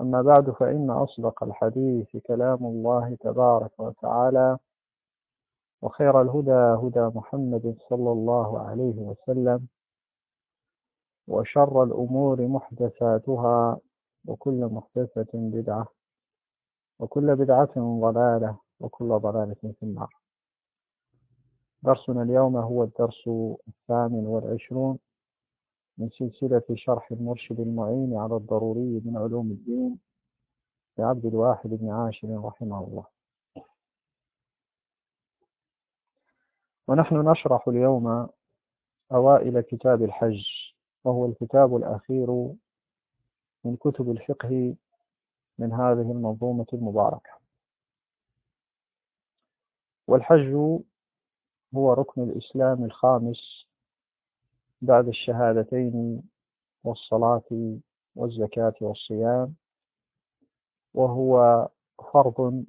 أما بعد فإن أصدق الحديث كلام الله تبارك وتعالى وخير الهدى هدى محمد صلى الله عليه وسلم وشر الأمور محدثاتها وكل محدثة بدعة وكل بدعة ضلالة وكل ضلالة في النار. درسنا اليوم هو الدرس الثامن والعشرون. من سلسلة شرح المرشد المعين على الضروري من علوم الدين لعبد الواحد بن عاشر رحمه الله. ونحن نشرح اليوم أوائل كتاب الحج وهو الكتاب الأخير من كتب الفقه من هذه المنظومة المباركة. والحج هو ركن الإسلام الخامس بعد الشهادتين والصلاة والزكاة والصيام وهو فرض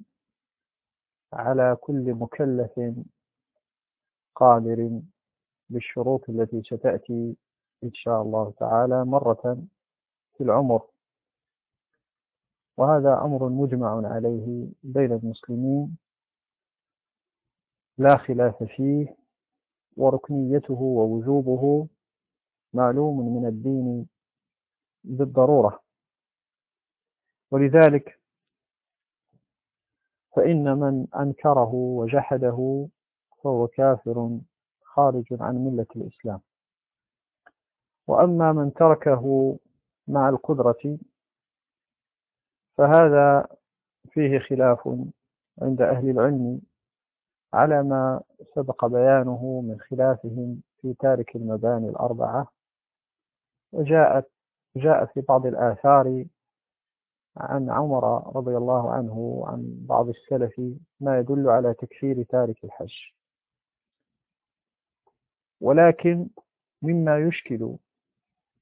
على كل مكلف قادر بالشروط التي ستأتي إن شاء الله تعالى مرة في العمر. وهذا أمر مجمع عليه بين المسلمين لا خلاف فيه وركنيته ووجوبه معلوم من الدين بالضرورة. ولذلك فإن من أنكره وجحده فهو كافر خارج عن ملة الإسلام. وأما من تركه مع القدرة فهذا فيه خلاف عند أهل العلم على ما سبق بيانه من خلافهم في تارك المباني الأربعة وجاءت جاء في بعض الآثار عن عمر رضي الله عنه وعن بعض السلف ما يدل على تكفير تارك الحج. ولكن مما يشكل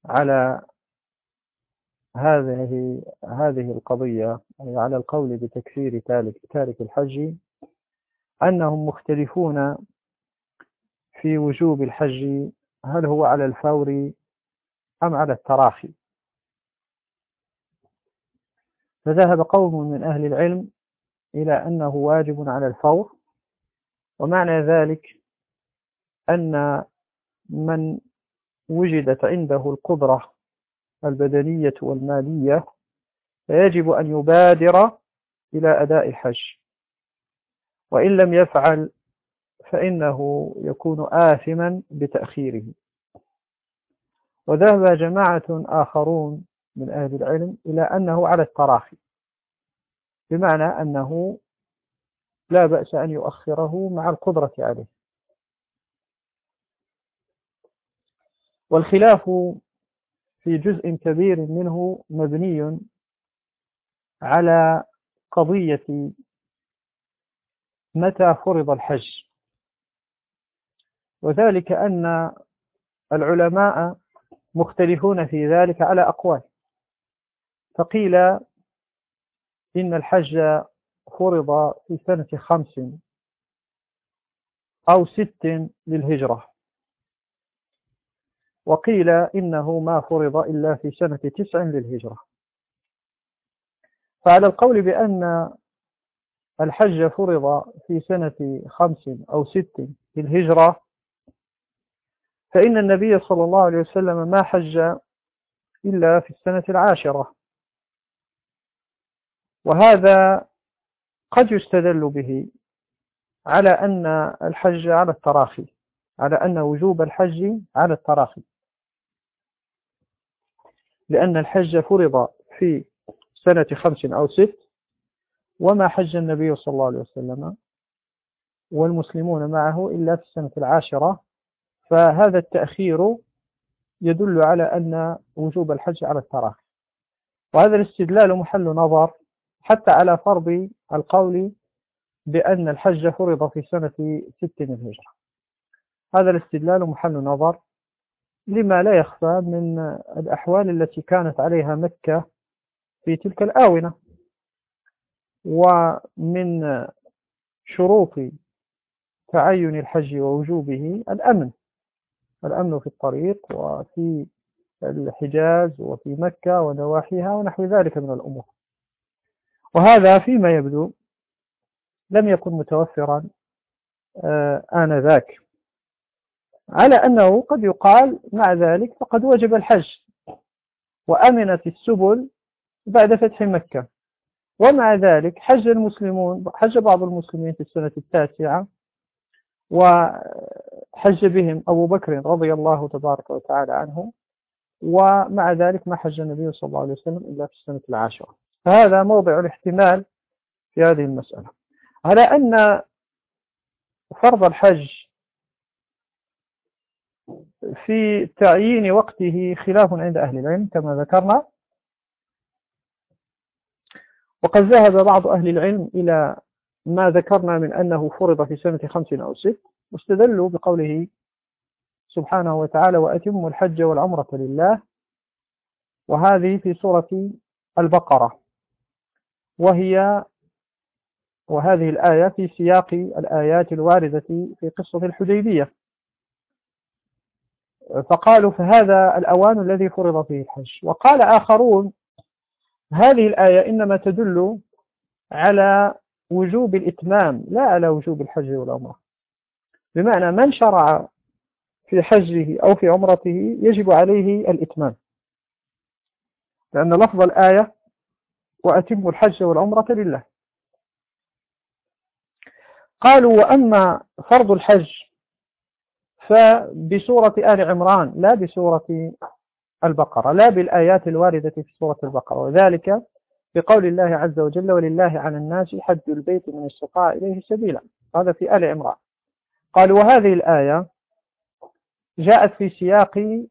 على هذه هذه القضية أي على القول بتكفير تارك الحج أنهم مختلفون في وجوب الحج هل هو على الفور أم على التراخي؟ فذهب قوم من أهل العلم إلى أنه واجب على الفور ومعنى ذلك أن من وجدت عنده القدرة البدنية والمالية فيجب أن يبادر إلى أداء الحج. وإن لم يفعل فإنه يكون آثما بتأخيره. وذهب جماعة آخرون من أهل العلم إلى أنه على التراخي. بمعنى أنه لا بأس أن يؤخره مع القدرة عليه. والخلاف في جزء كبير منه مبني على قضية متى فرض الحج. وذلك أن العلماء مختلفون في ذلك على أقوال. فقيل إن الحج فرض في سنة خمس أو ست للهجرة. وقيل إنه ما فرض إلا في سنة تسع للهجرة. فعلى القول بأن الحج فرض في سنة خمس أو ست للهجرة فإن النبي صلى الله عليه وسلم ما حج إلا في السنة العاشرة. وهذا قد يستدل به على أن الحج على التراخي على أن وجوب الحج على التراخي. لأن الحج فرض في سنة خمس أو ست وما حج النبي صلى الله عليه وسلم والمسلمون معه إلا في السنة العاشرة. فهذا التأخير يدل على أن وجوب الحج على التراخي. وهذا الاستدلال محل نظر حتى على فرض القول بأن الحج فرض في سنة ست الهجرة. هذا الاستدلال محل نظر لما لا يخفى من الأحوال التي كانت عليها مكة في تلك الآونة. ومن شروط تعين الحج ووجوبه الأمن. الأمن في الطريق وفي الحجاز وفي مكة ونواحيها ونحو ذلك من الأمور. وهذا فيما يبدو لم يكن متوفرا آه، آنذاك. على أنه قد يقال مع ذلك فقد وجب الحج وأمنت السبل بعد فتح مكة. ومع ذلك حج المسلمون حج بعض المسلمين في السنة التاسعة وحج بهم أبو بكر رضي الله تبارك وتعالى عنه ومع ذلك ما حج النبي صلى الله عليه وسلم إلا في السنة العاشرة. فهذا موضع الاحتمال في هذه المسألة. على أن فرض الحج في تعيين وقته خلاف عند أهل العلم كما ذكرنا. وقد ذهب بعض أهل العلم إلى ما ذكرنا من أنه فرض في سنة خمس أو ست واستدلوا بقوله سبحانه وتعالى وأتموا الحج والعمرة لله. وهذه في سورة البقرة. وهي وهذه الآية في سياق الآيات الواردة في قصة الحديبية. فقالوا فهذا الأوان الذي فرض فيه الحج. وقال آخرون هذه الآية إنما تدل على وجوب الإتمام لا على وجوب الحج والعمرة. بمعنى من شرع في حجه أو في عمرته يجب عليه الإتمام. لأن لفظ الآية وأتم الحج والعمرة لله. قالوا وأما فرض الحج فبسورة آل عمران لا بسورة البقرة لا بالآيات الواردة في سورة البقرة. وذلك بقول الله عز وجل ولله على الناس حج البيت من استطاع إليه سبيلا. هذا في آل عمران. قالوا وهذه الآية جاءت في سياق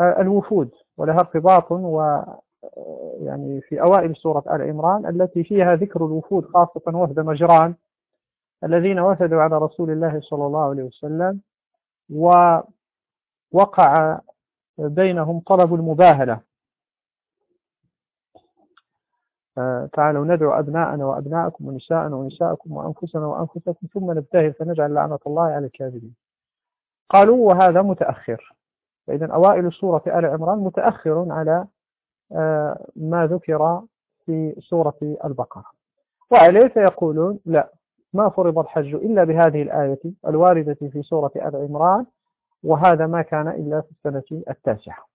الوفود ولها ارتباط و يعني في أوائل سورة آل عمران التي فيها ذكر الوفود خاصة وفد مجران الذين وفدوا على رسول الله صلى الله عليه وسلم ووقع بينهم طلب المباهلة آه، تعالوا ندعو أبناءنا وأبناءكم ونساءنا ونساءكم وأنفسنا وأنفسكم ثم نبتهل فنجعل لعنة الله على الكاذبين. قالوا وهذا متأخر. فإذا أوائل سورة آل عمران متأخر على آه، ما ذكر في سورة البقرة. وعليه فيقولون لا ما فرض الحج إلا بهذه الآية الواردة في سورة آل عمران وهذا ما كان إلا في السنة التاسعة.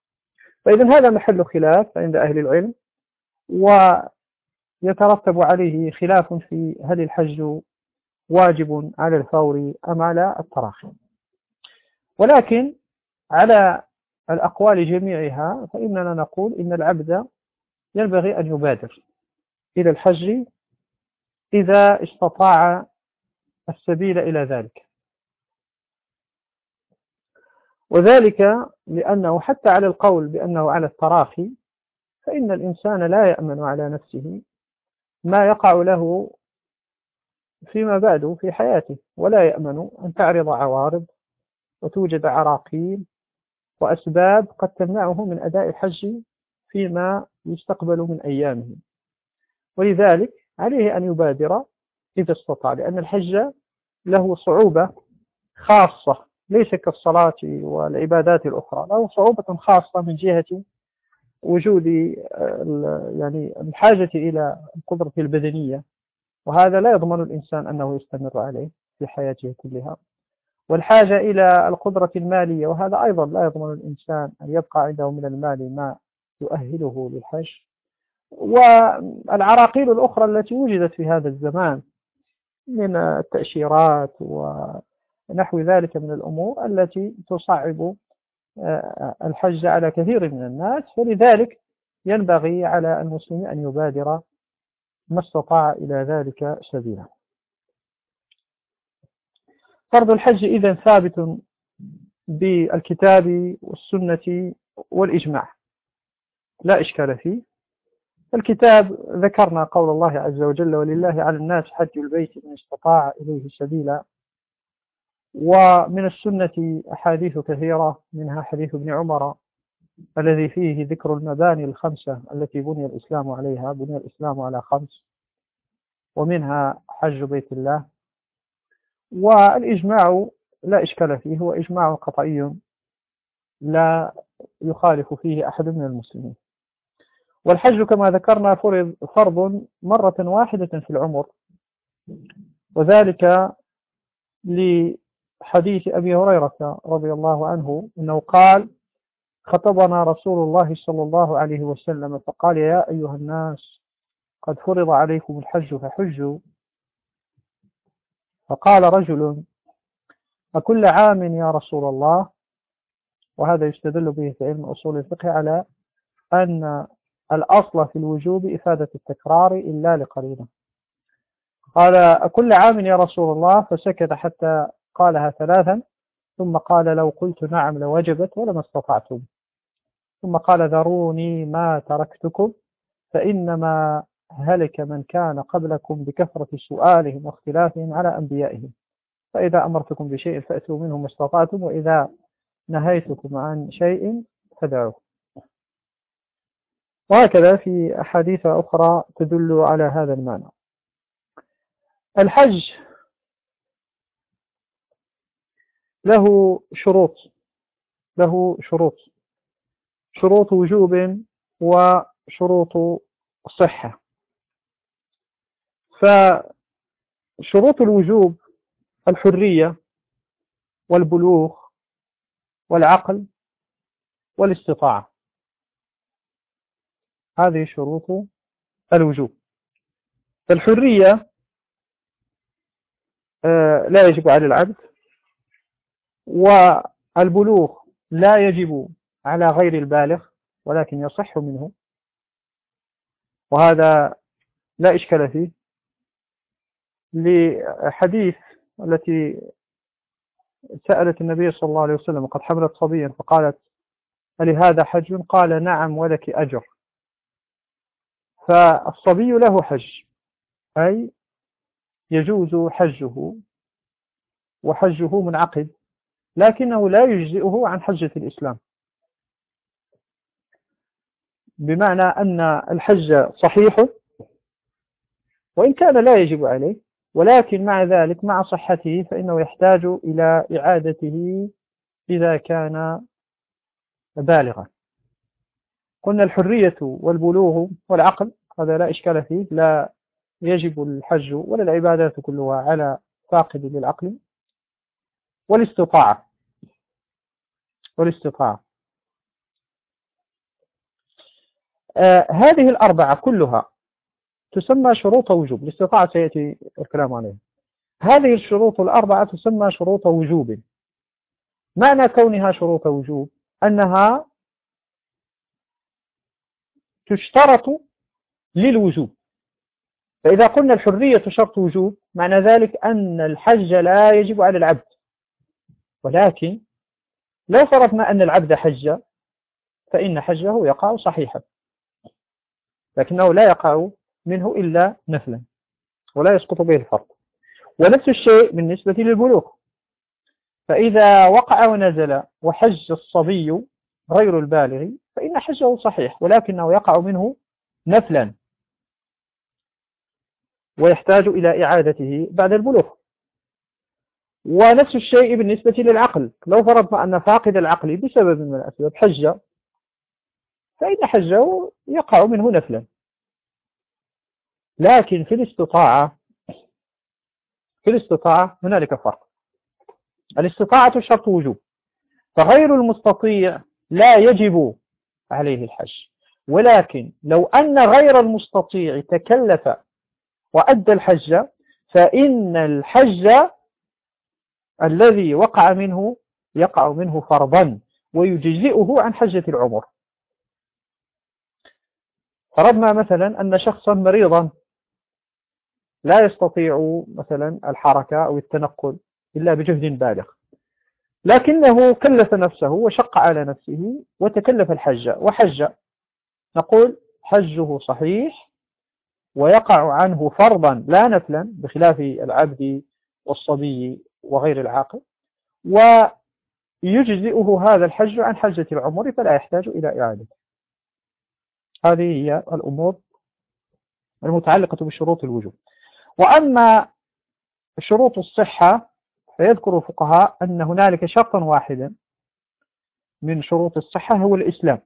فإذا هذا محل خلاف عند أهل العلم ويترتب عليه خلاف في هل الحج واجب على الفور أم على التراخي. ولكن على الأقوال جميعها فإننا نقول إن العبد ينبغي أن يبادر إلى الحج إذا استطاع السبيل إلى ذلك. وذلك لأنه حتى على القول بأنه على التراخي فإن الإنسان لا يأمن على نفسه ما يقع له فيما بعد في حياته ولا يأمن أن تعرض عوارض وتوجد عراقيل وأسباب قد تمنعه من أداء الحج فيما يستقبل من أيامه. ولذلك عليه أن يبادر إذا استطاع لأن الحج له صعوبة خاصة ليس كالصلاة والعبادات الأخرى له صعوبة خاصة من جهة وجود يعني الحاجة إلى القدرة البدنية. وهذا لا يضمن الإنسان أنه يستمر عليه في حياته كلها. والحاجة إلى القدرة المالية وهذا أيضا لا يضمن الإنسان أن يبقى عنده من المال ما يؤهله للحج. والعراقيل الأخرى التي وجدت في هذا الزمان من التأشيرات ونحو ذلك من الأمور التي تصعب آه، الحج على كثير من الناس فلذلك ينبغي على المسلم أن يبادر ما استطاع إلى ذلك سبيلا. فرض الحج إذا ثابت بالكتاب والسنة والإجماع. لا إشكال فيه. الكتاب ذكرنا قول الله عز وجل ولله على الناس حج البيت من استطاع إليه سبيلا. ومن السنة أحاديث كثيرة منها حديث ابن عمر الذي فيه ذكر المباني الخمسة التي بني الإسلام عليها بني الإسلام على خمس ومنها حج بيت الله. والإجماع لا إشكال فيه هو إجماع قطعي لا يخالف فيه أحد من المسلمين. والحج كما ذكرنا فرض فرض مرة واحدة في العمر وذلك لحديث أبي هريرة رضي الله عنه أنه قال خطبنا رسول الله صلى الله عليه وسلم فقال يا أيها الناس قد فرض عليكم الحج فحجوا. فقال رجل أكل عام يا رسول الله؟ وهذا يستدل به في علم أصول الفقه على أن الأصل في الوجوب إفادة التكرار إلا لقرينة. قال أكل عام يا رسول الله؟ فسكت حتى قالها ثلاثا ثم قال لو قلت نعم لوجبت ولما استطعتم. ثم قال ذروني ما تركتكم فإنما هلك من كان قبلكم بكثرة سؤالهم واختلافهم على أنبيائهم. فإذا أمرتكم بشيء فأتوا منه ما استطعتم وإذا نهيتكم عن شيء فدعوه وهكذا في أحاديث أخرى تدل على هذا المعنى. الحج له شروط له شروط. شروط وجوب وشروط صحة. فشروط الوجوب الحرية والبلوغ والعقل والاستطاعة. هذه شروط الوجوب. فالحرية آه، لا يجب على العبد والبلوغ لا يجب على غير البالغ ولكن يصح منه. وهذا لا إشكال فيه. لحديث التي سألت النبي صلى الله عليه وسلم قد حملت صبيا فقالت هذا حج؟ قال نعم ولك أجر. فالصبي له حج أي يجوز حجه وحجه منعقد. لكنه لا يجزئه عن حجة الإسلام. بمعنى أن الحج صحيح وإن كان لا يجب عليه ولكن مع ذلك مع صحته فإنه يحتاج إلى إعادته إذا كان بالغا. قلنا الحرية والبلوغ والعقل هذا لا إشكال فيه لا يجب الحج ولا العبادات كلها على فاقد للعقل والاستطاعة. والاستطاعة. آه هذه الأربعة كلها تسمى شروط وجوب. الاستطاعة سيأتي الكلام عليها. هذه الشروط الأربعة تسمى شروط وجوب. معنى كونها شروط وجوب؟ أنها تشترط للوجوب. فإذا قلنا الحرية شرط وجوب معنى ذلك أن الحج لا يجب على العبد. ولكن لو فرضنا أن العبد حج فإن حجه يقع صحيحا لكنه لا يقع منه إلا نفلا ولا يسقط به الفرض ونفس الشيء بالنسبة للبلوغ. فإذا وقع ونزل وحج الصبي غير البالغ فإن حجه صحيح ولكنه يقع منه نفلا ويحتاج إلى إعادته بعد البلوغ. ونفس الشيء بالنسبة للعقل. لو فرضنا أن فاقد العقل بسبب من الأسباب حج فإن حجة يقع منه نفلا. لكن في الاستطاعة في الاستطاعة هنالك فرق. الاستطاعة شرط وجوب. فغير المستطيع لا يجب عليه الحج. ولكن لو أن غير المستطيع تكلف وأدى الحج فإن الحج الذي وقع منه يقع منه فرضا ويجزئه عن حجة العمر. فرضنا مثلا أن شخصا مريضا لا يستطيع مثلا الحركة أو التنقل إلا بجهد بالغ. لكنه كلف نفسه وشق على نفسه وتكلف الحج. وحج نقول حجه صحيح ويقع عنه فرضا لا نفلا بخلاف العبد والصبي وغير العاقل ويجزئه هذا الحج عن حجة العمر فلا يحتاج إلى إعادته هذه هي الأمور المتعلقة بشروط الوجوب. وأما شروط الصحة فيذكر الفقهاء أن هنالك شرطا واحدا من شروط الصحة هو الإسلام.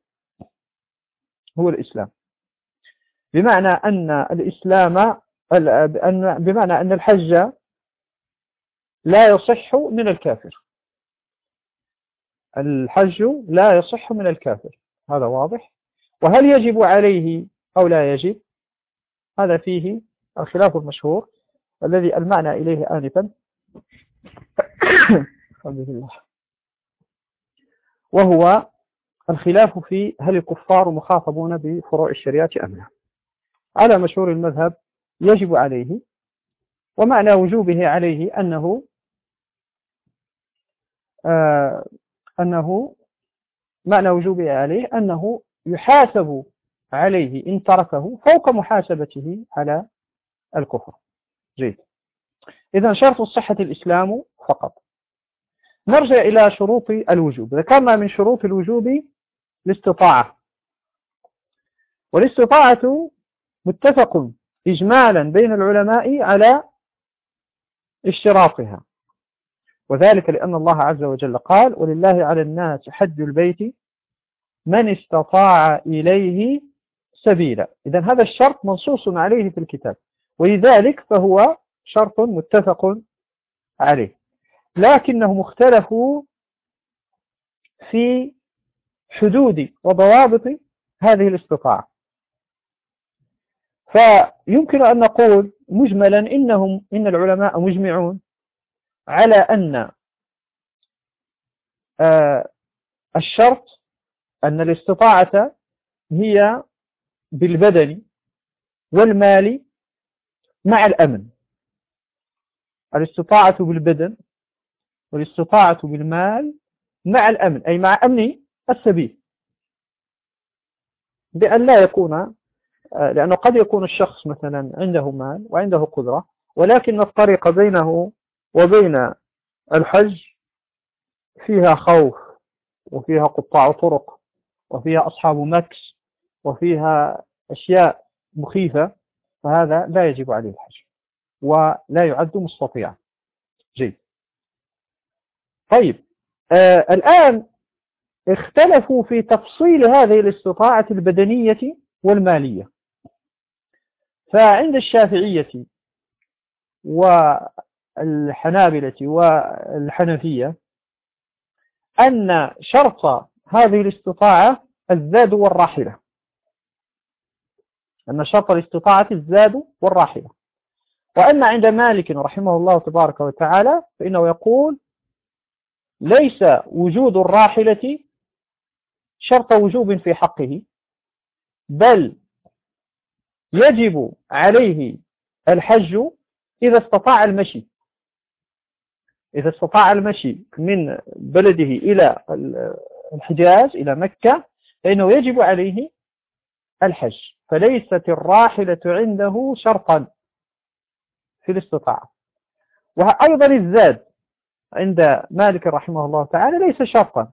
هو الإسلام. بمعنى أن الإسلام بمعنى أن الحج لا يصح من الكافر. الحج لا يصح من الكافر. هذا واضح. وهل يجب عليه أو لا يجب؟ هذا فيه الخلاف المشهور الذي المعنى إليه آنفا. وهو الخلاف في هل الكفار مخاطبون بفروع الشريعة أم لا. على مشهور المذهب يجب عليه ومعنى وجوبه عليه أنه أنه معنى وجوبه عليه أنه يحاسب عليه إن تركه فوق محاسبته على الكفر. جيد. إذا شرط الصحة الإسلام فقط. نرجع إلى شروط الوجوب. ذكرنا من شروط الوجوب الاستطاعة. والاستطاعة متفق إجمالا بين العلماء على اشتراطها. وذلك لأن الله عز وجل قال ولله على الناس حج البيت من استطاع إليه سبيلا. إذا هذا الشرط منصوص عليه في الكتاب ولذلك فهو شرط متفق عليه. لكنهم اختلفوا في حدود وضوابط هذه الاستطاعة. فيمكن أن نقول مجملا إنهم إن العلماء مجمعون. على أن آه، الشرط أن الاستطاعة هي بالبدن والمال مع الأمن. الاستطاعة بالبدن والاستطاعة بالمال مع الأمن أي مع أمن السبيل. بأن لا يكون آه، لأنه قد يكون الشخص مثلا عنده مال وعنده قدرة ولكن الطريق بينه وبين الحج فيها خوف وفيها قطاع طرق وفيها أصحاب مكس وفيها أشياء مخيفة فهذا لا يجب عليه الحج ولا يعد مستطيعا. جيد. طيب آه الآن اختلفوا في تفصيل هذه الاستطاعة البدنية والمالية. فعند الشافعية والحنابلة والحنفية أن شرط هذه الاستطاعة الزاد والراحلة. أن شرط الاستطاعة الزاد والراحلة. وأما عند مالك رحمه الله تبارك وتعالى فإنه يقول ليس وجود الراحلة شرط وجوب في حقه بل يجب عليه الحج إذا استطاع المشي. إذا استطاع المشي من بلده إلى الحجاز إلى مكة فإنه يجب عليه الحج. فليست الراحلة عنده شرطا في الاستطاعة. وأيضا الزاد عند مالك رحمه الله تعالى ليس شرطا.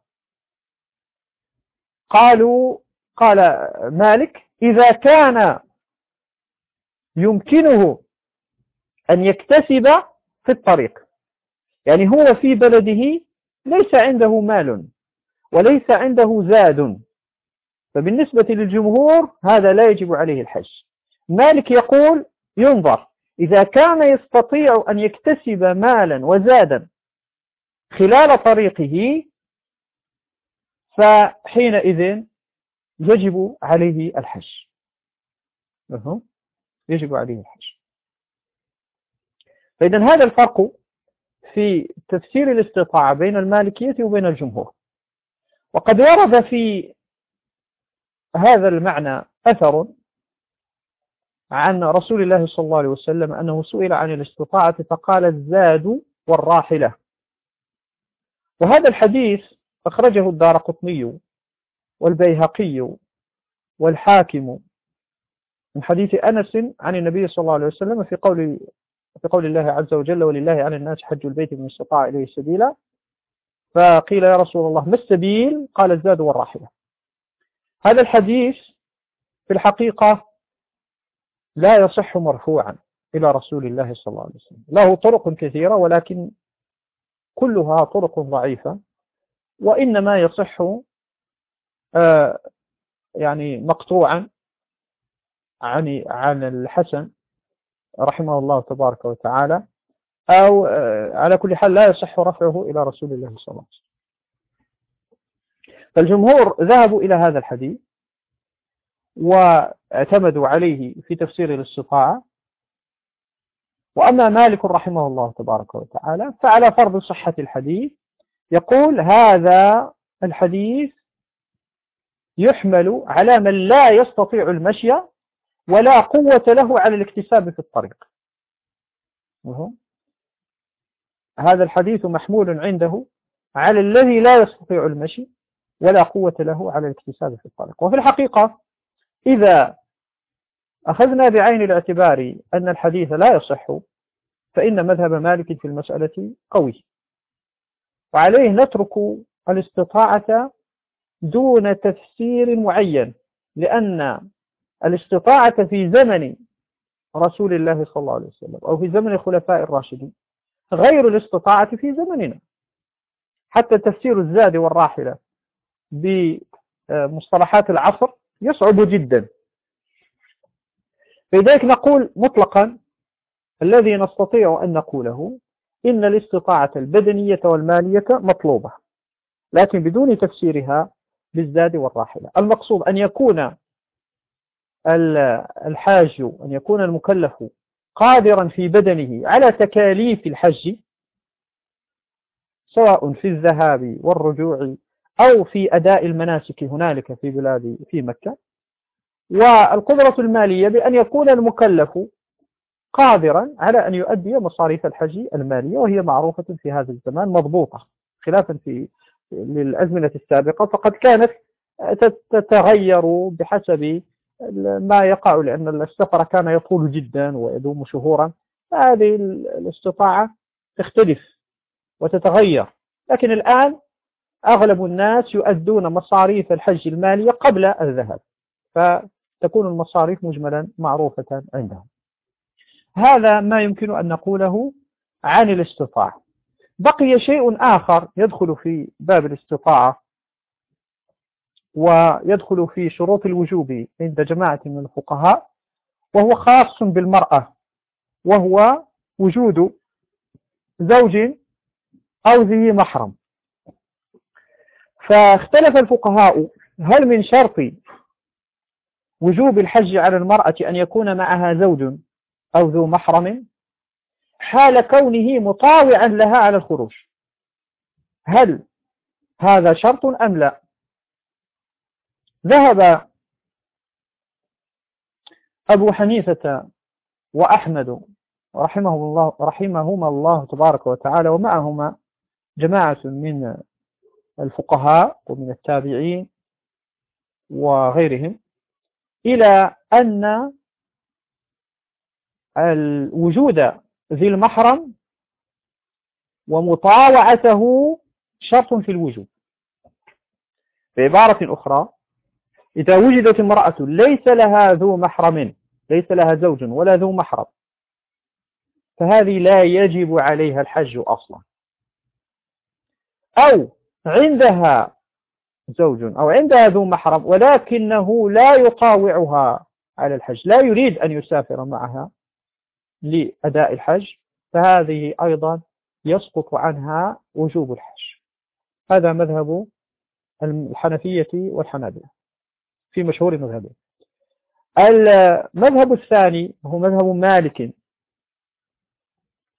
قالوا قال مالك إذا كان يمكنه أن يكتسب في الطريق يعني هو في بلده ليس عنده مال وليس عنده زاد. فبالنسبة للجمهور هذا لا يجب عليه الحج. مالك يقول ينظر إذا كان يستطيع أن يكتسب مالا وزادا خلال طريقه فحينئذ يجب عليه الحج. يجب عليه الحج. فإذا هذا الفرق في تفسير الاستطاعة بين المالكية وبين الجمهور. وقد ورد في هذا المعنى أثر عن رسول الله صلى الله عليه وسلم أنه سئل عن الاستطاعة فقال الزاد والراحلة. وهذا الحديث أخرجه الدار قطني والبيهقي والحاكم من حديث أنس عن النبي صلى الله عليه وسلم في قول في قول الله عز وجل ولله على الناس حج البيت من استطاع إليه سبيلا. فقيل يا رسول الله ما السبيل؟ قال الزاد والراحلة. هذا الحديث في الحقيقة لا يصح مرفوعا إلى رسول الله صلى الله عليه وسلم. له طرق كثيرة ولكن كلها طرق ضعيفة. وإنما يصح آه، يعني مقطوعا عن عن الحسن. رحمه الله تبارك وتعالى أو آه، على كل حال لا يصح رفعه إلى رسول الله صلى الله عليه وسلم. فالجمهور ذهبوا إلى هذا الحديث واعتمدوا عليه في تفسير الاستطاعة. وأما مالك رحمه الله تبارك وتعالى فعلى فرض صحة الحديث يقول هذا الحديث يحمل على من لا يستطيع المشي ولا قوة له على الاكتساب في الطريق. هذا الحديث محمول عنده على الذي لا يستطيع المشي ولا قوة له على الاكتساب في الطريق. وفي الحقيقة إذا أخذنا بعين الاعتبار أن الحديث لا يصح فإن مذهب مالك في المسألة قوي. وعليه نترك الاستطاعة دون تفسير معين لأن الاستطاعة في زمن رسول الله صلى الله عليه وسلم أو في زمن الخلفاء الراشدين غير الاستطاعة في زمننا. حتى تفسير الزاد والراحلة بمصطلحات العصر يصعب جدا. لذلك نقول مطلقا الذي نستطيع أن نقوله إن الاستطاعة البدنية والمالية مطلوبة لكن بدون تفسيرها بالزاد والراحلة. المقصود أن يكون الحاج أن يكون المكلف قادرا في بدنه على تكاليف الحج سواء في الذهاب والرجوع أو في أداء المناسك هنالك في بلاد في مكة. والقدرة المالية بأن يكون المكلف قادرا على أن يؤدي مصاريف الحج المالية وهي معروفة في هذا الزمان مضبوطة. خلافا في للأزمنة السابقة فقد كانت تتغير بحسب ما يقع لأن السفر كان يطول جدا ويدوم شهورا. هذه الاستطاعة تختلف وتتغير. لكن الآن أغلب الناس يؤدون مصاريف الحج المالية قبل الذهاب فتكون المصاريف مجملا معروفة عندهم. هذا ما يمكن أن نقوله عن الاستطاعة. بقي شيء آخر يدخل في باب الاستطاعة. ويدخل في شروط الوجوب عند جماعة من الفقهاء وهو خاص بالمرأة وهو وجود زوج أو ذي محرم. فاختلف الفقهاء هل من شرط وجوب الحج على المرأة أن يكون معها زوج أو ذو محرم؟ حال كونه مطاوعا لها على الخروج. هل هذا شرط أم لا؟ ذهب أبو حنيفة وأحمد رحمه الله رحمهما الله تبارك وتعالى ومعهما جماعة من الفقهاء ومن التابعين وغيرهم إلى أن الوجود ذي المحرم ومطاوعته شرط في الوجود بعبارة أخرى إذا وجدت امرأة ليس لها ذو محرم ليس لها زوج ولا ذو محرم فهذه لا يجب عليها الحج أصلا. أو عندها زوج أو عندها ذو محرم ولكنه لا يطاوعها على الحج لا يريد أن يسافر معها لأداء الحج فهذه أيضا يسقط عنها وجوب الحج. هذا مذهب الحنفية والحنابلة. في مشهور مذهبه. المذهب الثاني هو مذهب مالك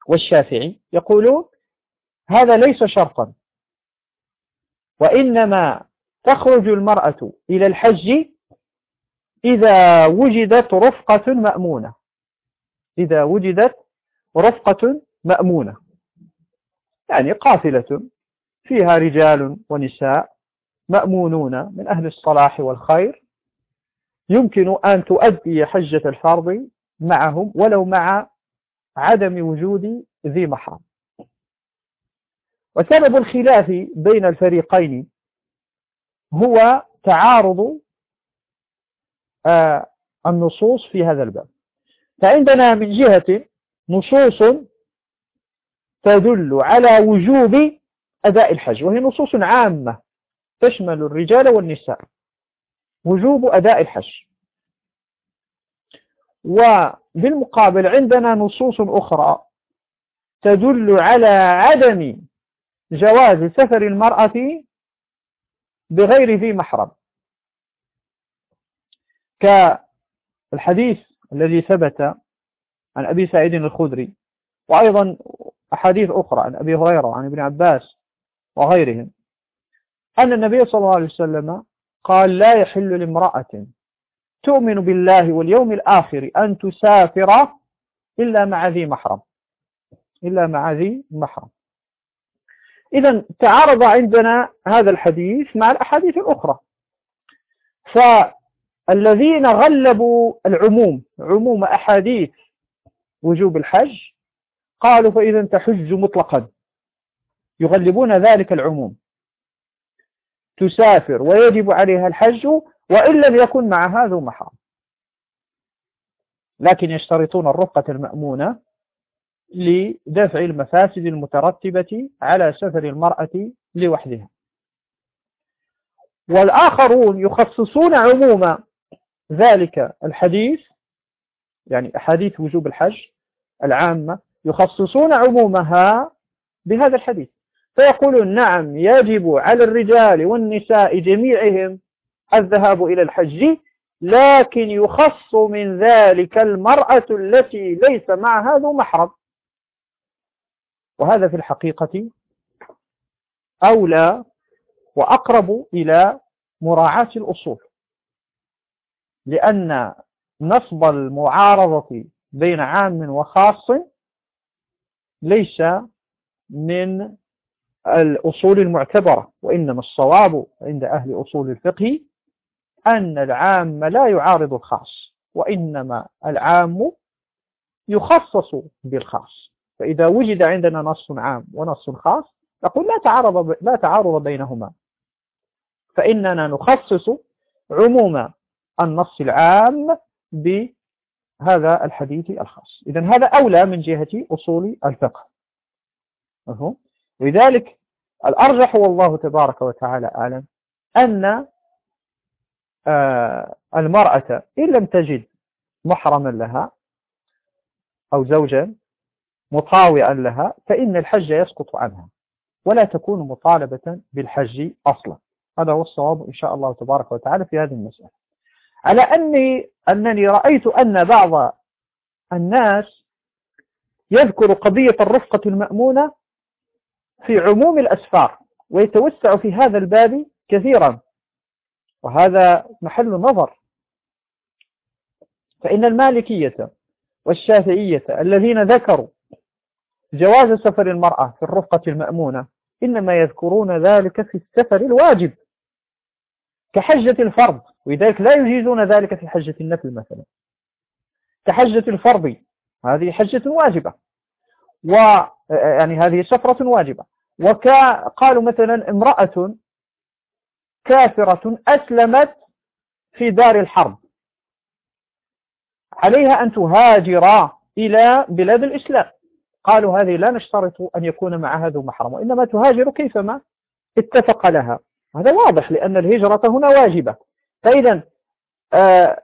والشافعي يقولون هذا ليس شرطا وإنما تخرج المرأة إلى الحج إذا وجدت رفقة مأمونة. إذا وجدت رفقة مأمونة يعني قافلة فيها رجال ونساء مأمونون من أهل الصلاح والخير. يمكن أن تؤدي حجة الفرض معهم ولو مع عدم وجود ذي محرم. وسبب الخلاف بين الفريقين هو تعارض آه، النصوص في هذا الباب. فعندنا من جهة نصوص تدل على وجوب أداء الحج وهي نصوص عامة تشمل الرجال والنساء. وجوب أداء الحج. وبالمقابل عندنا نصوص أخرى تدل على عدم جواز سفر المرأة بغير ذي محرم. كالحديث الذي ثبت عن أبي سعيد الخدري وأيضا أحاديث أخرى عن أبي هريرة وعن ابن عباس وغيرهم أن النبي صلى الله عليه وسلم قال لا يحل لامرأة تؤمن بالله واليوم الآخر أن تسافر إلا مع ذي محرم. إلا مع ذي محرم. إذا تعارض عندنا هذا الحديث مع الأحاديث الأخرى. فالذين غلبوا العموم عموم أحاديث وجوب الحج قالوا فإذا تحج مطلقا. يغلبون ذلك العموم. تسافر ويجب عليها الحج وإن لم يكن مع هذا محرم. لكن يشترطون الرفقة المأمونة لدفع المفاسد المترتبة على سفر المرأة لوحدها. والآخرون يخصصون عموم ذلك الحديث يعني أحاديث وجوب الحج العامة يخصصون عمومها بهذا الحديث. فيقولون نعم يجب على الرجال والنساء جميعهم الذهاب إلى الحج لكن يخص من ذلك المرأة التي ليس معها ذو محرم. وهذا في الحقيقة أولى وأقرب إلى مراعاة الأصول لأن نصب المعارضة بين عام وخاص ليس من الأصول المعتبرة وإنما الصواب عند أهل أصول الفقه أن العام لا يعارض الخاص وإنما العام يخصص بالخاص. فإذا وجد عندنا نص عام ونص خاص نقول لا تعارض لا تعارض بينهما. فإننا نخصص عموم النص العام بهذا الحديث الخاص. إذا هذا أولى من جهة أصول الفقه. ولذلك الأرجح والله تبارك وتعالى أعلم أن آه، المرأة إن لم تجد محرما لها أو زوجا مطاوعا لها فإن الحج يسقط عنها ولا تكون مطالبة بالحج أصلا. هذا هو الصواب إن شاء الله تبارك وتعالى في هذه المسألة. على أني أنني رأيت أن بعض الناس يذكر قضية الرفقة المأمونة في عموم الأسفار ويتوسع في هذا الباب كثيرا. وهذا محل نظر. فإن المالكية والشافعية الذين ذكروا جواز سفر المرأة في الرفقة المأمونة إنما يذكرون ذلك في السفر الواجب كحجة الفرض. ولذلك لا يجيزون ذلك في حجة النفل مثلا. كحجة الفرض هذه حجة واجبة. و يعني هذه سفرة واجبة. وقالوا مثلا امرأة كافرة أسلمت في دار الحرب. عليها أن تهاجر إلى بلاد الإسلام. قالوا هذه لا نشترط أن يكون معها ذو محرم وإنما تهاجر كيفما اتفق لها. هذا واضح لأن الهجرة هنا واجبة. فإذا آه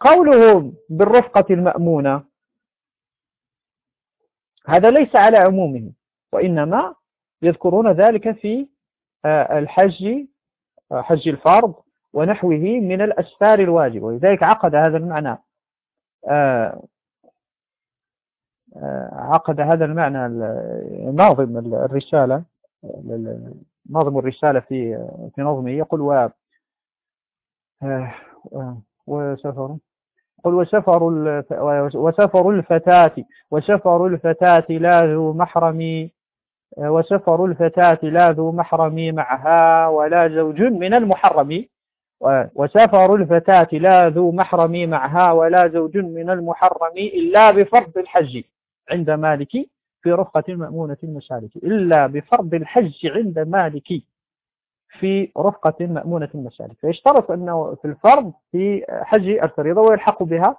قولهم بالرفقة المأمونة هذا ليس على عمومه وإنما يذكرون ذلك في آه الحج آه حج الفرض ونحوه من الأسفار الواجبة. ولذلك عقد هذا المعنى آه عقد هذا المعنى ناظم الرسالة ناظم الرسالة في في نظمه يقول و وسفر قل وسفر وسفر الفتاة وسفر الفتاة لا ذو محرم وسفر الفتاة لا ذو محرم معها ولا زوج من المحرم وسفر الفتاة لا ذو محرم معها ولا زوج من المحرم إلا بفرض الحج عند مالك في رفقة مأمونة المسالك إلا بفرض الحج عند مالك. في رفقة مأمونة المسالك فيشترط أنه في الفرض في حج الفريضة ويلحق بها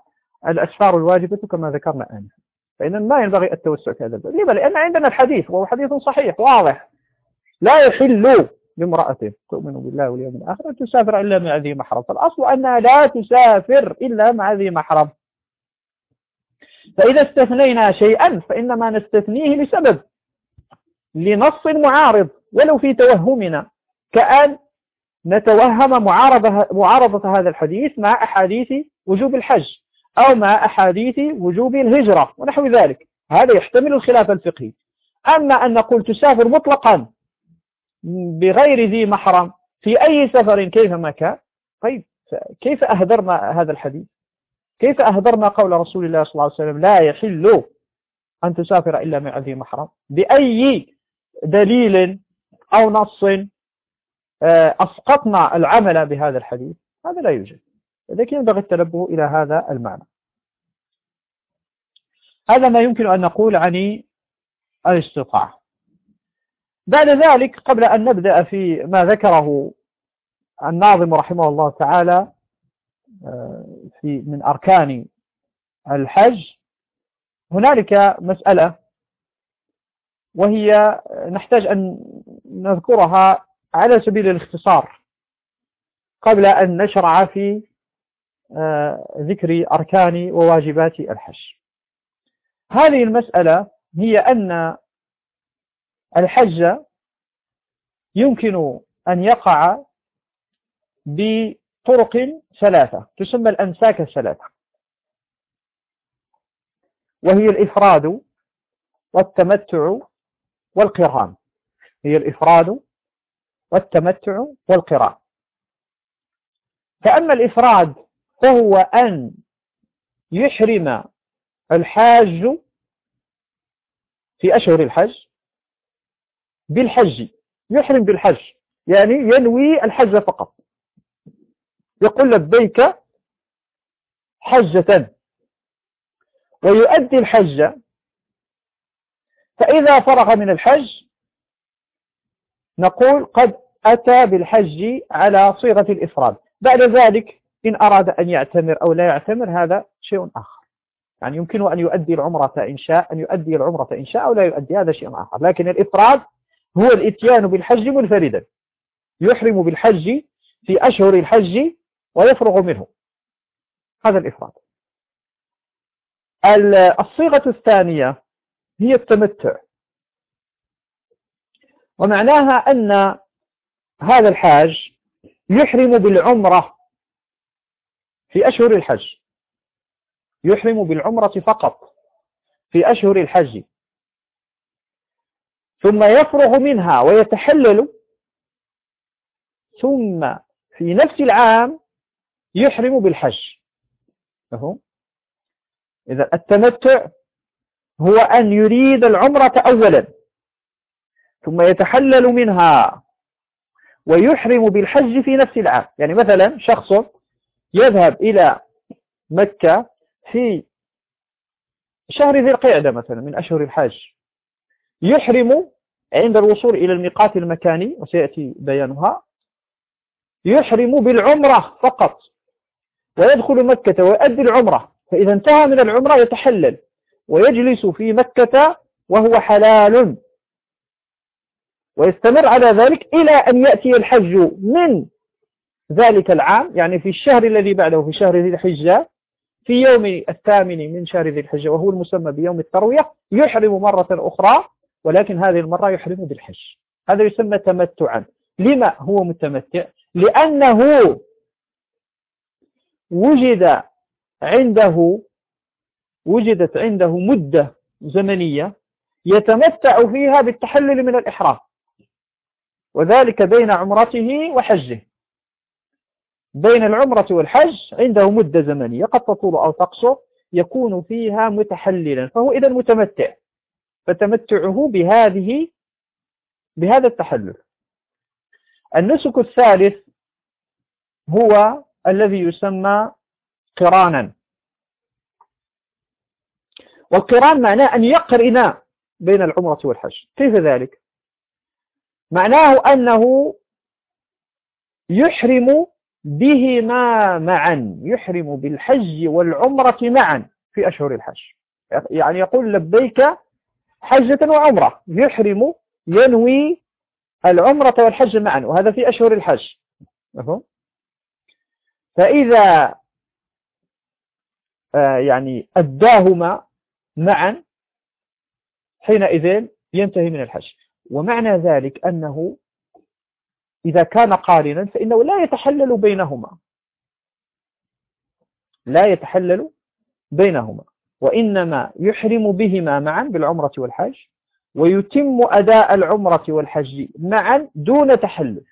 الأسفار الواجبة كما ذكرنا آنفا. فإن ما ينبغي التوسع في هذا الباب. لما لأن عندنا الحديث وهو حديث صحيح واضح. لا يحل لامرأة تؤمن بالله واليوم الآخر أن تسافر إلا مع ذي محرم. فالأصل أنها لا تسافر إلا مع ذي محرم. فإذا استثنينا شيئا فإنما نستثنيه لسبب لنص معارض ولو في توهمنا. كأن نتوهم معارضة, معارضة هذا الحديث مع أحاديث وجوب الحج أو مع أحاديث وجوب الهجرة ونحو ذلك. هذا يحتمل الخلاف الفقهي أما أن نقول تسافر مطلقا بغير ذي محرم في أي سفر كيفما كان طيب كيف أهدرنا هذا الحديث؟ كيف أهدرنا قول رسول الله صلى الله عليه وسلم لا يحل أن تسافر إلا مع ذي محرم؟ بأي دليل أو نص أسقطنا العمل بهذا الحديث. هذا لا يوجد. لذلك ينبغي التنبه إلى هذا المعنى. هذا ما يمكن أن نقول عن الاستطاعة بعد ذلك قبل أن نبدأ في ما ذكره الناظم رحمه الله تعالى آه، في من أركان الحج هنالك مسألة وهي نحتاج أن نذكرها على سبيل الاختصار قبل أن نشرع في آه، ذكر أركان وواجبات الحج. هذه المسألة هي أن الحج يمكن أن يقع بطرق ثلاثة تسمى الأنساك الثلاثة. وهي الإفراد والتمتع والقران. هي الإفراد والتمتع والقران فأما الإفراد فهو أن يحرم الحاج في أشهر الحج بالحج. يحرم بالحج يعني ينوي الحج فقط. يقول لبيك حجة. ويؤدي الحج فإذا فرغ من الحج نقول قد أتى بالحج على صيغة الإفراد. بعد ذلك إن أراد أن يعتمر أو لا يعتمر هذا شيء آخر. يعني يمكنه أن يؤدي العمرة إن شاء أن يؤدي العمرة إن شاء أو لا يؤدي هذا شيء آخر. لكن الإفراد هو الإتيان بالحج منفردا. يحرم بالحج في أشهر الحج ويفرغ منه. هذا الإفراد. الصيغة الثانية هي التمتع. ومعناها أن هذا الحاج يحرم بالعمرة في أشهر الحج. يحرم بالعمرة فقط في أشهر الحج. ثم يفرغ منها ويتحلل. ثم في نفس العام يحرم بالحج. إذا التمتع هو أن يريد العمرة أولا. ثم يتحلل منها ويحرم بالحج في نفس العام. يعني مثلا شخص يذهب إلى مكة في شهر ذي القعدة مثلا من أشهر الحج يحرم عند الوصول إلى الميقات المكاني وسيأتي بيانها. يحرم بالعمرة فقط. ويدخل مكة ويؤدي العمرة. فإذا انتهى من العمرة يتحلل. ويجلس في مكة وهو حلال. ويستمر على ذلك إلى أن يأتي الحج من ذلك العام يعني في الشهر الذي بعده في شهر ذي الحجة في يوم الثامن من شهر ذي الحجة وهو المسمى بيوم التروية يحرم مرة أخرى ولكن هذه المرة يحرم بالحج هذا يسمى تمتعا. لما هو متمتع؟ لأنه وجد عنده وجدت عنده مدة زمنية يتمتع فيها بالتحلل من الإحرام. وذلك بين عمرته وحجه. بين العمرة والحج عنده مدة زمنية قد تطول أو تقصر يكون فيها متحللا فهو إذا متمتع فتمتعه بهذه بهذا التحلل. النسك الثالث هو الذي يسمى قرانا. والقران معناه أن يقرن بين العمرة والحج. كيف ذلك؟ معناه أنه يحرم بهما معا يحرم بالحج والعمرة معا في أشهر الحج. يعني يقول لبيك حجة وعمرة يحرم ينوي العمرة والحج معا وهذا في أشهر الحج. فإذا آه، يعني أداهما معا حينئذ ينتهي من الحج. ومعنى ذلك أنه إذا كان قارنا فإنه لا يتحلل بينهما. لا يتحلل بينهما. وإنما يحرم بهما معا بالعمرة والحج ويتم أداء العمرة والحج معا دون تحلل.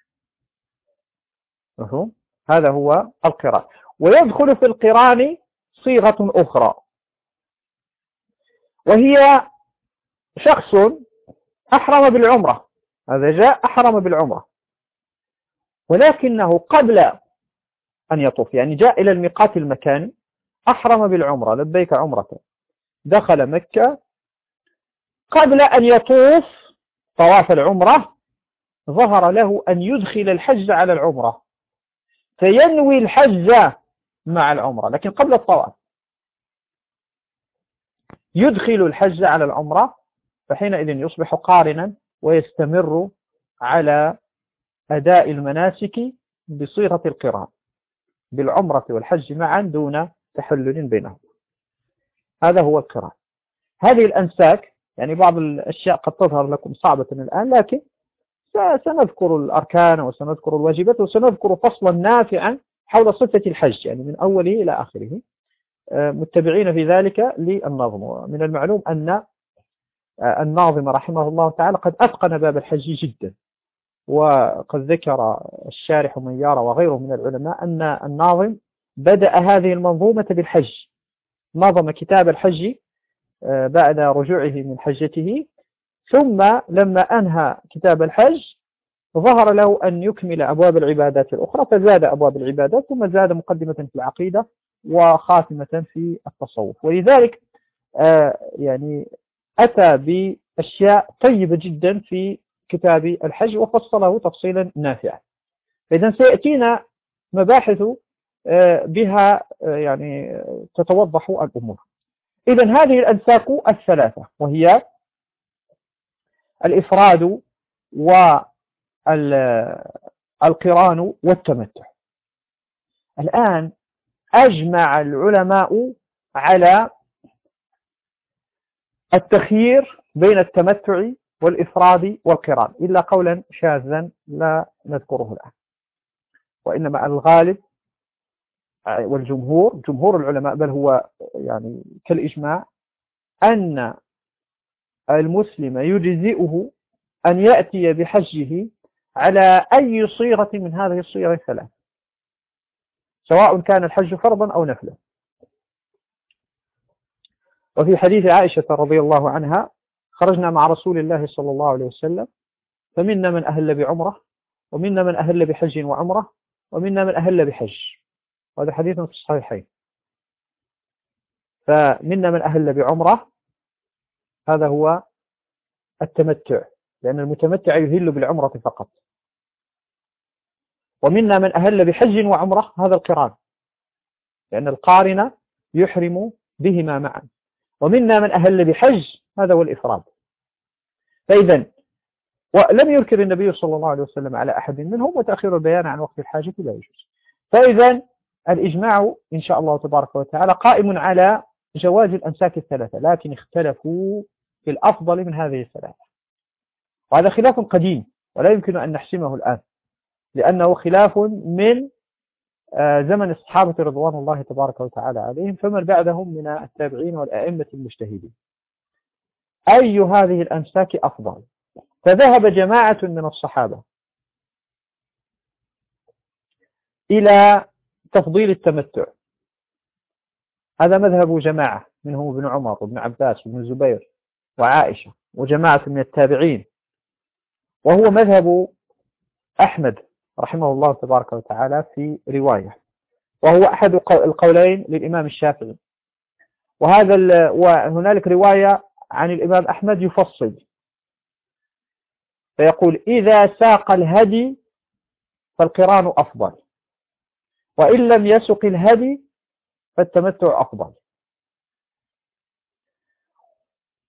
هذا هو القران. ويدخل في القران صيغة أخرى. وهي شخص أحرم بالعمرة. هذا جاء أحرم بالعمرة. ولكنه قبل أن يطوف يعني جاء إلى الميقات المكاني أحرم بالعمرة لبيك عمرة. دخل مكة. قبل أن يطوف طواف العمرة ظهر له أن يدخل الحج على العمرة. فينوي الحج مع العمرة لكن قبل الطواف. يدخل الحج على العمرة. فحينئذ يصبح قارنا ويستمر على أداء المناسك بصيغة القران بالعمرة والحج معا دون تحلل بينهم هذا هو القران هذه الأنساك يعني بعض الأشياء قد تظهر لكم صعبة الآن لكن سنذكر الأركان وسنذكر الواجبات وسنذكر فصلا نافعا حول صفة الحج يعني من أوله إلى آخره. آه، متبعين في ذلك للنظم ومن المعلوم أن الناظم رحمه الله تعالى قد أتقن باب الحج جدا. وقد ذكر الشارح من يارى وغيره من العلماء أن الناظم بدأ هذه المنظومة بالحج. نظم كتاب الحج آه، بعد رجوعه من حجته ثم لما أنهى كتاب الحج ظهر له أن يكمل أبواب العبادات الأخرى فزاد أبواب العبادات ثم زاد مقدمة في العقيدة وخاتمة في التصوف. ولذلك آه، يعني أتى بأشياء طيبة جدا في كتاب الحج وفصله تفصيلا نافعا. فإذا سيأتينا مباحث آه، بها آه، يعني تتوضح الأمور. إذا هذه الأنساك الثلاثة وهي الإفراد والقران والتمتع. الآن أجمع العلماء على التخيير بين التمتع والإفراد والقران. إلا قولا شاذا لا نذكره الآن. وإنما الغالب والجمهور جمهور العلماء بل هو يعني كالإجماع أن المسلم يجزئه أن يأتي بحجه على أي صيغة من هذه الصيغ الثلاث سواء كان الحج فرضا أو نفلا. وفي حديث عائشة رضي الله عنها خرجنا مع رسول الله صلى الله عليه وسلم فمنا من أهل بعمرة ومنا من أهل بحج وعمرة ومنا من أهل بحج. وهذا حديث في الصحيحين. فمنا من أهل بعمرة هذا هو التمتع لأن المتمتع يهل بالعمرة فقط. ومنا من أهل بحج وعمرة هذا القران لأن القارن يحرم بهما معا. ومنا من أهل بحج هذا هو الإفراد. فإذا ولم يذكر النبي صلى الله عليه وسلم على أحد منهم وتأخير البيان عن وقت الحاجة لا يجوز. فإذا الإجماع إن شاء الله تبارك وتعالى قائم على جواز الأنساك الثلاثة لكن اختلفوا في الأفضل من هذه الثلاثة. وهذا خلاف قديم ولا يمكن أن نحسمه الآن لأنه خلاف من زمن الصحابة رضوان الله تبارك وتعالى عليهم فمن بعدهم من التابعين والأئمة المجتهدين. أي هذه الأمساك أفضل؟ فذهب جماعة من الصحابة إلى تفضيل التمتع. هذا مذهب جماعة منهم ابن عمر وابن عباس وابن الزبير وعائشة وجماعة من التابعين. وهو مذهب أحمد رحمه الله تبارك وتعالى في رواية وهو أحد القولين للإمام الشافعي. وهذا وهنالك رواية عن الإمام أحمد يفصل. فيقول إذا ساق الهدي فالقران أفضل وإن لم يسق الهدي فالتمتع أفضل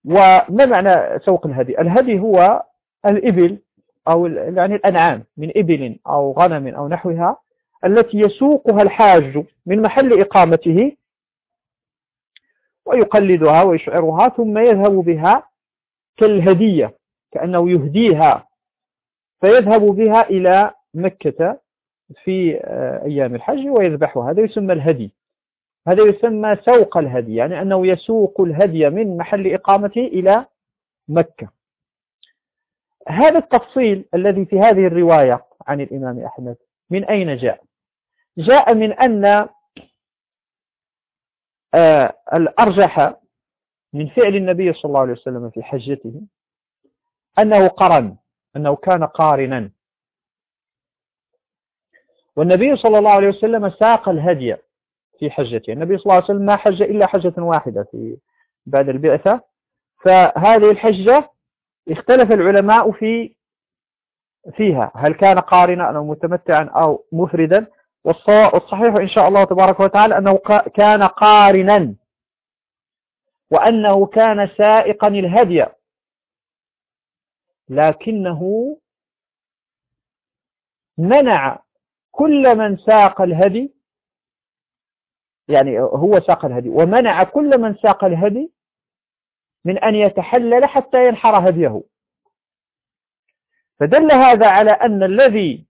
وما معنى سوق الهدي؟ الهدي هو الإبل. أو يعني الأنعام من إبل أو غنم أو نحوها التي يسوقها الحاج من محل إقامته ويقلدها ويشعرها ثم يذهب بها كالهدية كأنه يهديها فيذهب بها إلى مكة في آه، أيام الحج ويذبحها. هذا يسمى الهدي. هذا يسمى سوق الهدي يعني أنه يسوق الهدي من محل إقامته إلى مكة. هذا التفصيل الذي في هذه الرواية عن الإمام أحمد من أين جاء؟ جاء من أن آه، الأرجح من فعل النبي صلى الله عليه وسلم في حجته أنه قرن أنه كان قارنا. والنبي صلى الله عليه وسلم ساق الهدي في حجته. النبي صلى الله عليه وسلم ما حج إلا حجة واحدة في بعد البعثة. فهذه الحجة اختلف العلماء في فيها. هل كان قارنا أو متمتعا أو مفردا؟ والصحيح إن شاء الله تبارك وتعالى أنه كان قارنا. وأنه كان سائقا الهدي. لكنه منع كل من ساق الهدي يعني هو ساق الهدي ومنع كل من ساق الهدي من أن يتحلل حتى ينحر هديه. فدل هذا على أن الذي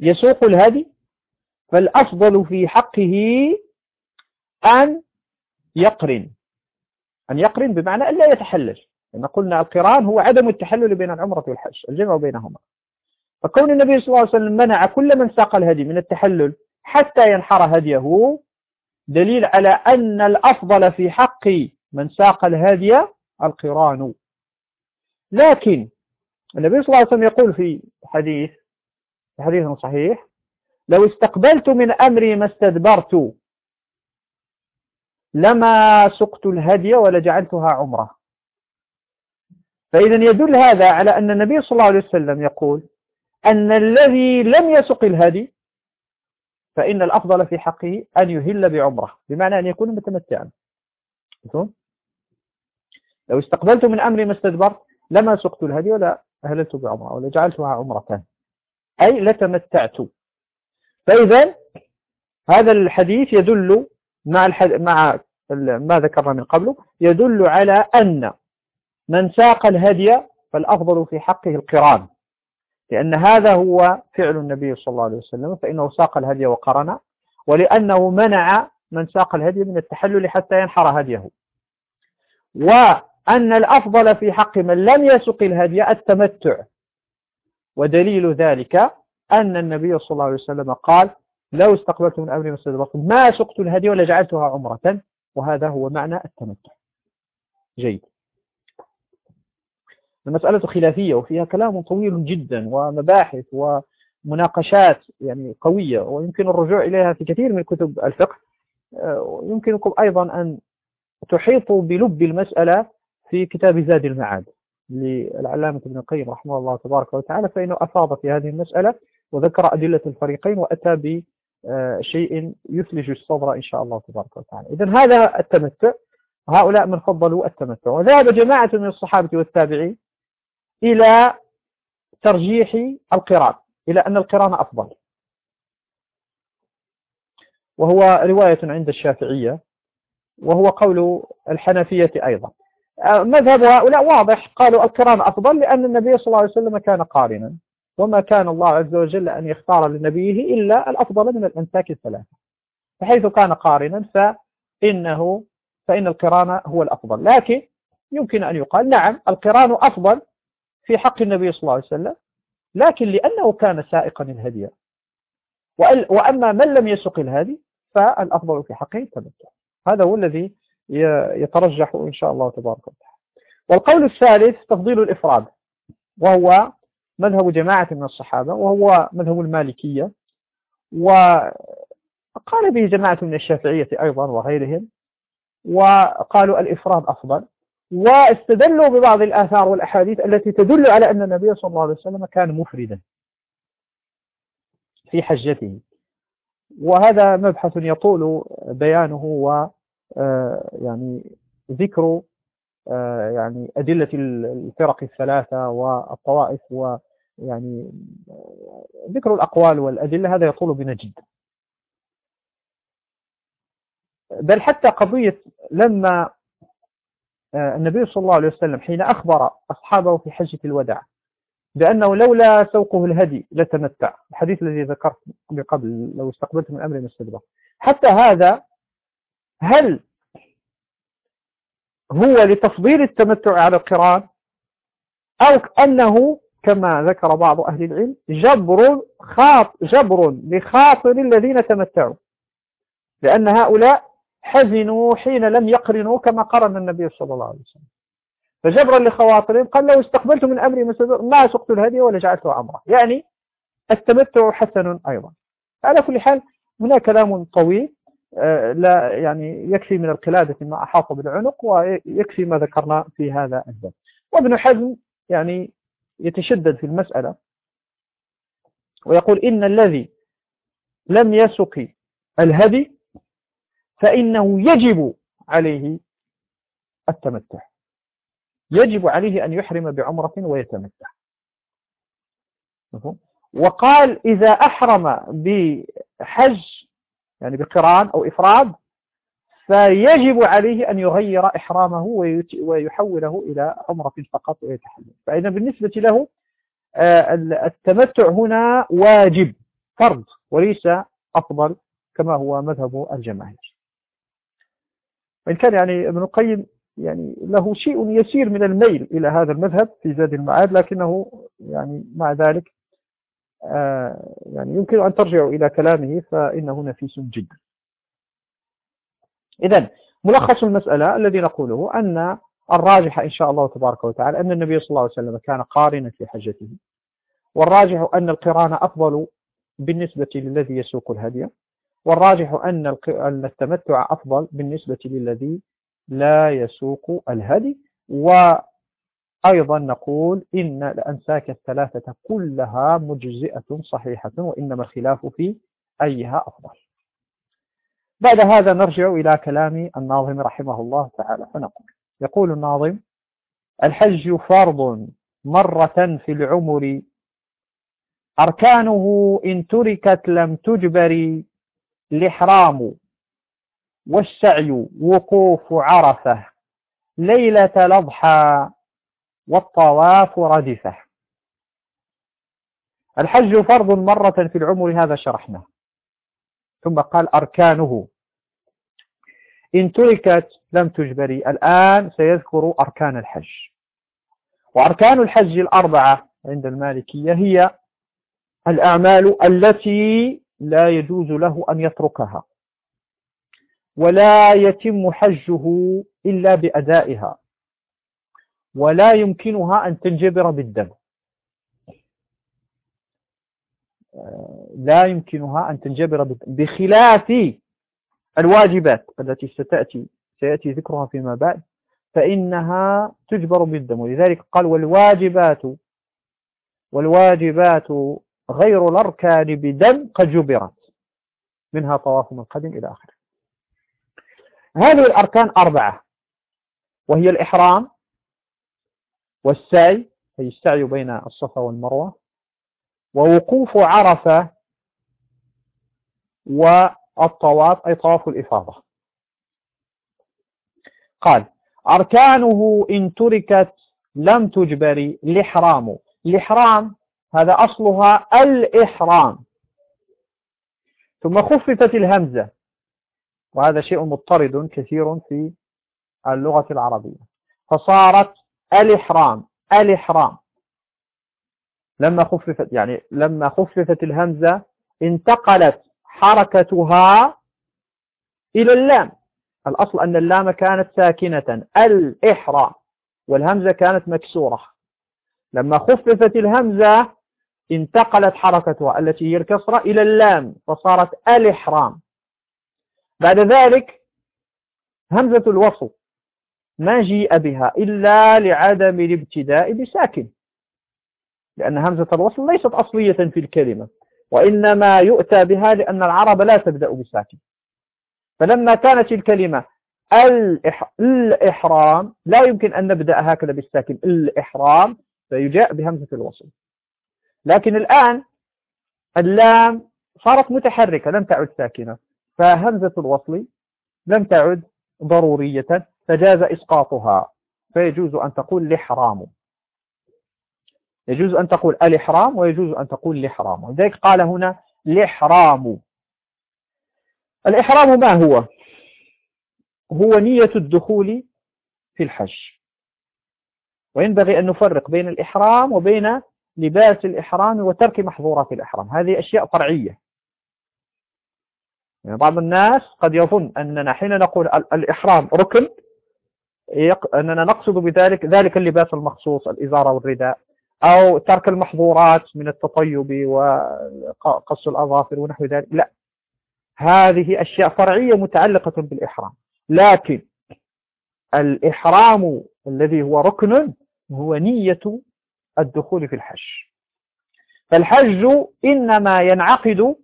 يسوق الهدي فالأفضل في حقه أن يقرن. أن يقرن بمعنى أن لا يتحلل. لأن قلنا القران هو عدم التحلل بين العمرة والحج الجمع بينهما. فكون النبي صلى الله عليه وسلم منع كل من ساق الهدي من التحلل حتى ينحر هديه دليل على أن الأفضل في حق من ساق الهدي القران. لكن النبي صلى الله عليه وسلم يقول في حديث حديث صحيح لو استقبلت من أمري ما استدبرت لما سقت الهدي ولجعلتها عمرة. فإذا يدل هذا على أن النبي صلى الله عليه وسلم يقول أن الذي لم يسق الهدي فإن الأفضل في حقه أن يهل بعمرة بمعنى أن يكون متمتعا. لو استقبلت من أمري ما استدبرت لما سقت الهدي ولا أهللت بعمرة ولا جعلتها عمرة أي لتمتعت فإذا هذا الحديث يدل مع الحد... مع ما ذكرنا من قبله يدل على أن من ساق الهدي فالأفضل في حقه القران. لأن هذا هو فعل النبي صلى الله عليه وسلم فإنه ساق الهدي وقرن ولأنه منع من ساق الهدي من التحلل حتى ينحر هديه. وأن الأفضل في حق من لم يسق الهدي التمتع. ودليل ذلك أن النبي صلى الله عليه وسلم قال لو استقبلت من أمر مسجد ما سقت الهدي ولا جعلتها عمرة. وهذا هو معنى التمتع. جيد. المسألة خلافية وفيها كلام طويل جدا ومباحث ومناقشات يعني قوية ويمكن الرجوع إليها في كثير من كتب الفقه. آه، يمكنكم أيضا أن تحيطوا بلب المسألة في كتاب زاد المعاد للعلامة ابن القيم رحمه الله تبارك وتعالى فإنه أفاض في هذه المسألة وذكر أدلة الفريقين وأتى بشيء يثلج الصدر إن شاء الله تبارك وتعالى. إذا هذا التمتع هؤلاء من فضلوا التمتع. وذهب جماعة من الصحابة والتابعين إلى ترجيح القران إلى أن القران أفضل. وهو رواية عند الشافعية وهو قول الحنفية أيضا. مذهب هؤلاء واضح. قالوا القران أفضل لأن النبي صلى الله عليه وسلم كان قارنا. وما كان الله عز وجل أن يختار لنبيه إلا الأفضل من الأنساك الثلاثة. فحيث كان قارنا فإنه فإن القران هو الأفضل. لكن يمكن أن يقال نعم القران أفضل في حق النبي صلى الله عليه وسلم لكن لأنه كان سائقا الهدي. وأما من لم يسق الهدي فالأفضل في حقه التمتع. هذا هو الذي يترجح إن شاء الله تبارك وتعالى. والقول الثالث تفضيل الإفراد وهو مذهب جماعة من الصحابة وهو مذهب المالكية وقال به جماعة من الشافعية أيضا وغيرهم وقالوا الإفراد أفضل واستدلوا ببعض الآثار والأحاديث التي تدل على أن النبي صلى الله عليه وسلم كان مفردا في حجته. وهذا مبحث يطول بيانه يعني ذكر آه، يعني أدلة الفرق الثلاثة والطوائف ويعني آه، ذكر الأقوال والأدلة هذا يطول بنا جدا بل حتى قضية لما النبي صلى الله عليه وسلم حين أخبر أصحابه في حجة الوداع بأنه لولا سوقه الهدي لتمتع. الحديث الذي ذكرت من قبل لو استقبلت من أمر مستدبر. حتى هذا هل هو لتفضيل التمتع على القرآن أو أنه كما ذكر بعض أهل العلم جبر خاط جبر لخاطر الذين تمتعوا؟ لأن هؤلاء حزنوا حين لم يقرنوا كما قرن النبي صلى الله عليه وسلم. فجبرا لخواطرهم قال لو استقبلت من أمري ما سقت الهدي ولا جعلته عمره يعني التمتع حسن أيضا. على كل حال هناك كلام طويل لا يعني يكفي من القلادة ما أحاط بالعنق ويكفي ما ذكرنا في هذا الباب. وابن حزم يعني يتشدد في المسألة ويقول إن الذي لم يسق الهدي فإنه يجب عليه التمتع. يجب عليه أن يحرم بعمرة ويتمتع. وقال إذا أحرم بحج يعني بقران أو إفراد فيجب عليه أن يغير إحرامه ويحوله إلى عمرة فقط ويتحلل. فإذا بالنسبة له آه، التمتع هنا واجب فرض وليس أفضل كما هو مذهب الجماهير. وإن كان يعني ابن القيم يعني له شيء يسير من الميل إلى هذا المذهب في زاد المعاد لكنه يعني مع ذلك يعني يمكن أن ترجعوا إلى كلامه فإنه نفيس جدا. إذا ملخص المسألة الذي نقوله أن الراجح إن شاء الله تبارك وتعالى أن النبي صلى الله عليه وسلم كان قارنا في حجته. والراجح أن القران أفضل بالنسبة للذي يسوق الهدي. والراجح أن التمتع أفضل بالنسبة للذي لا يسوق الهدي. وأيضا نقول إن الأنساك الثلاثة كلها مجزئة صحيحة وإنما الخلاف في أيها أفضل. بعد هذا نرجع إلى كلام الناظم رحمه الله تعالى فنقول يقول الناظم الحج فرض مرة في العمر. أركانه إن تركت لم تجبر. الإحرام والسعي وقوف عرفة. ليلة الأضحى. والطواف ردفة. الحج فرض مرة في العمر هذا شرحناه. ثم قال أركانه. إن تركت لم تجبري. الآن سيذكر أركان الحج. وأركان الحج الأربعة عند المالكية هي الأعمال التي لا يجوز له أن يتركها. ولا يتم حجه إلا بأدائها. ولا يمكنها أن تنجبر بالدم. لا يمكنها أن تنجبر بخلاف الواجبات التي ستأتي سيأتي ذكرها فيما بعد فإنها تجبر بالدم. ولذلك قال والواجبات والواجبات غير الأركان بدم قد جبرت. منها طواف من قدم إلى آخره. هذه الأركان أربعة وهي الإحرام والسعي أي السعي بين الصفا والمروة ووقوف عرفة والطواف أي طواف الإفاضة. قال أركانه إن تركت لم تجبري الإحرام. الإحرام هذا أصلها الإحرام. ثم خففت الهمزة وهذا شيء مضطرد كثير في اللغة العربية. فصارت الإحرام الإحرام. لما خففت يعني لما خففت الهمزة انتقلت حركتها إلى اللام. الأصل أن اللام كانت ساكنة الإحرام. والهمزة كانت مكسورة. لما خففت الهمزة انتقلت حركتها التي هي الكسرة إلى اللام فصارت الإحرام. بعد ذلك همزة الوصل. ما جيء بها إلا لعدم الابتداء بساكن. لأن همزة الوصل ليست أصلية في الكلمة وإنما يؤتى بها لأن العرب لا تبدأ بساكن. فلما كانت الكلمة الإحرام لا يمكن أن نبدأ هكذا بالساكن الإحرام فيجاء بهمزة الوصل. لكن الآن اللام صارت متحركة لم تعد ساكنة. فهمزة الوصل لم تعد ضرورية. فجاز إسقاطها. فيجوز أن تقول الإحرام. يجوز أن تقول الإحرام ويجوز أن تقول الإحرام. ولذلك قال هنا الإحرام. الإحرام ما هو؟ هو نية الدخول في الحج. وينبغي أن نفرق بين الإحرام وبين لباس الإحرام وترك محظورات الإحرام. هذه أشياء فرعية يعني بعض الناس قد يظن أننا حين نقول الإحرام ركن أننا نقصد بذلك ذلك اللباس المخصوص الإزارة والرداء أو ترك المحظورات من التطيب وقص الأظافر ونحو ذلك. لا. هذه أشياء فرعية متعلقة بالإحرام. لكن الإحرام الذي هو ركن هو نية الدخول في الحج. فالحج إنما ينعقد